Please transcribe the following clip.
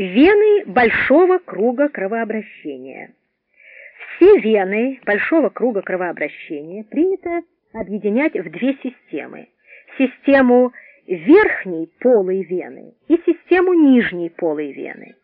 Вены большого круга кровообращения. Все вены большого круга кровообращения принято объединять в две системы. Систему верхней полой вены и систему нижней полой вены.